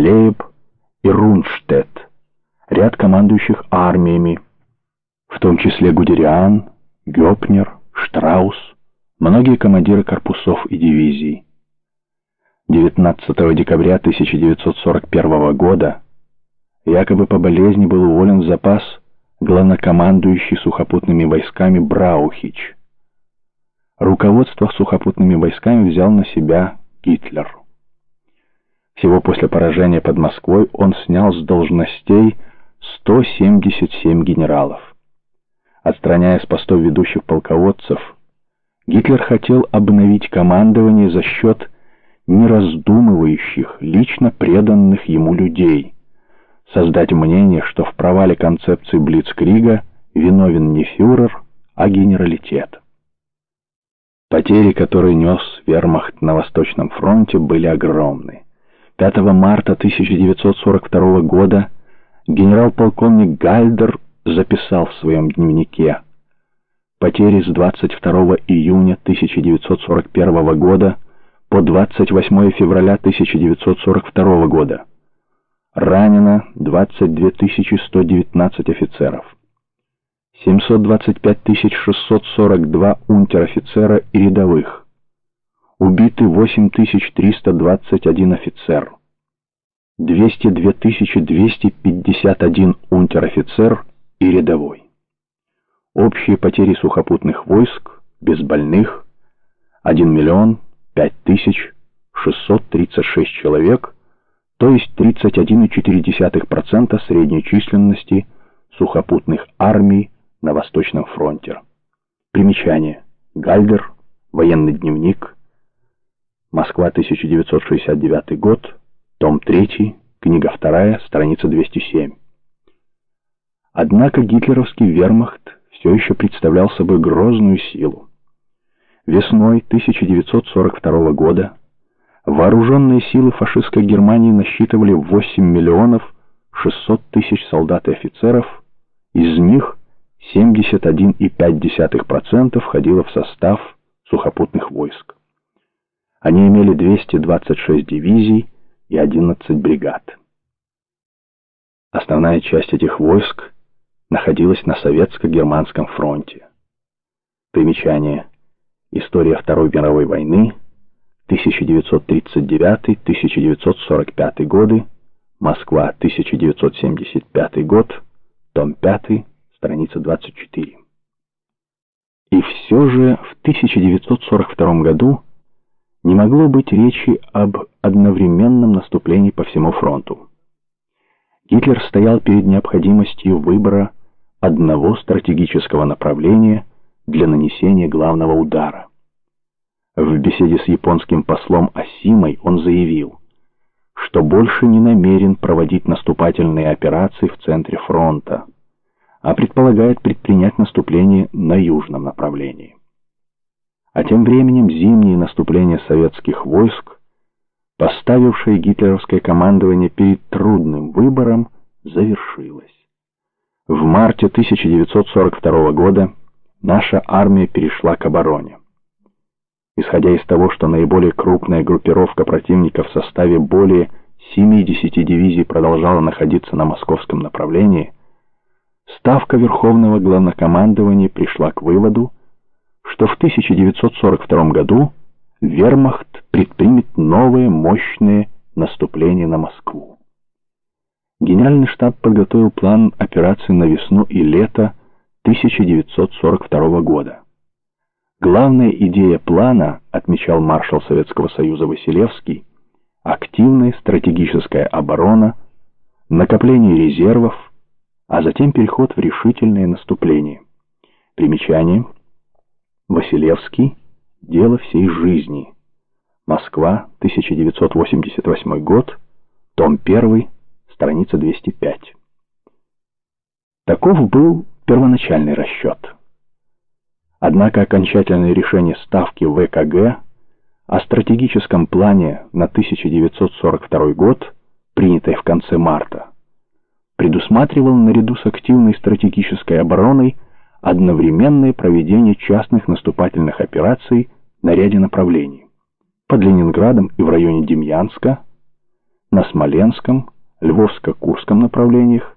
Лейб и Рунштедт, ряд командующих армиями, в том числе Гудериан, Гёпнер, Штраус, многие командиры корпусов и дивизий. 19 декабря 1941 года якобы по болезни был уволен в запас главнокомандующий сухопутными войсками Браухич. Руководство сухопутными войсками взял на себя Гитлер. Всего после поражения под Москвой он снял с должностей 177 генералов. Отстраняя с постов ведущих полководцев, Гитлер хотел обновить командование за счет нераздумывающих, лично преданных ему людей, создать мнение, что в провале концепции Блицкрига виновен не фюрер, а генералитет. Потери, которые нес вермахт на Восточном фронте, были огромны. 5 марта 1942 года генерал-полковник Гальдер записал в своем дневнике «Потери с 22 июня 1941 года по 28 февраля 1942 года. Ранено 22 119 офицеров, 725 642 унтер-офицера и рядовых, убиты 8321 офицер, 202 251 унтер-офицер и рядовой. Общие потери сухопутных войск без больных 1 миллион 5636 человек, то есть 31,4% средней численности сухопутных армий на Восточном фронте. Примечание. Гальдер. Военный дневник. Москва, 1969 год. Том 3. Книга 2. Страница 207. Однако гитлеровский вермахт все еще представлял собой грозную силу. Весной 1942 года вооруженные силы фашистской Германии насчитывали 8 миллионов 600 тысяч солдат и офицеров, из них 71,5% входило в состав сухопутных войск. Они имели 226 дивизий и 11 бригад. Основная часть этих войск находилась на советско-германском фронте. Примечание. История Второй мировой войны, 1939-1945 годы, Москва, 1975 год, том 5, страница 24. И все же в 1942 году не могло быть речи об одновременном наступлении по всему фронту. Гитлер стоял перед необходимостью выбора одного стратегического направления для нанесения главного удара. В беседе с японским послом Асимой он заявил, что больше не намерен проводить наступательные операции в центре фронта, а предполагает предпринять наступление на южном направлении. А тем временем зимнее наступление советских войск, поставившее гитлеровское командование перед трудным выбором, завершилось. В марте 1942 года наша армия перешла к обороне. Исходя из того, что наиболее крупная группировка противника в составе более 70 дивизий продолжала находиться на московском направлении, Ставка Верховного Главнокомандования пришла к выводу, что в 1942 году вермахт предпримет новое мощное наступление на Москву. Генеральный штаб подготовил план операции на весну и лето 1942 года. Главная идея плана, отмечал маршал Советского Союза Василевский, активная стратегическая оборона, накопление резервов, а затем переход в решительное наступление. Примечание. Василевский. Дело всей жизни. Москва, 1988 год. Том 1 страница 205. Таков был первоначальный расчет. Однако окончательное решение Ставки ВКГ о стратегическом плане на 1942 год, принятое в конце марта, предусматривал наряду с активной стратегической обороной одновременное проведение частных наступательных операций на ряде направлений. Под Ленинградом и в районе Демьянска, на Смоленском, Львовско-Курском направлениях,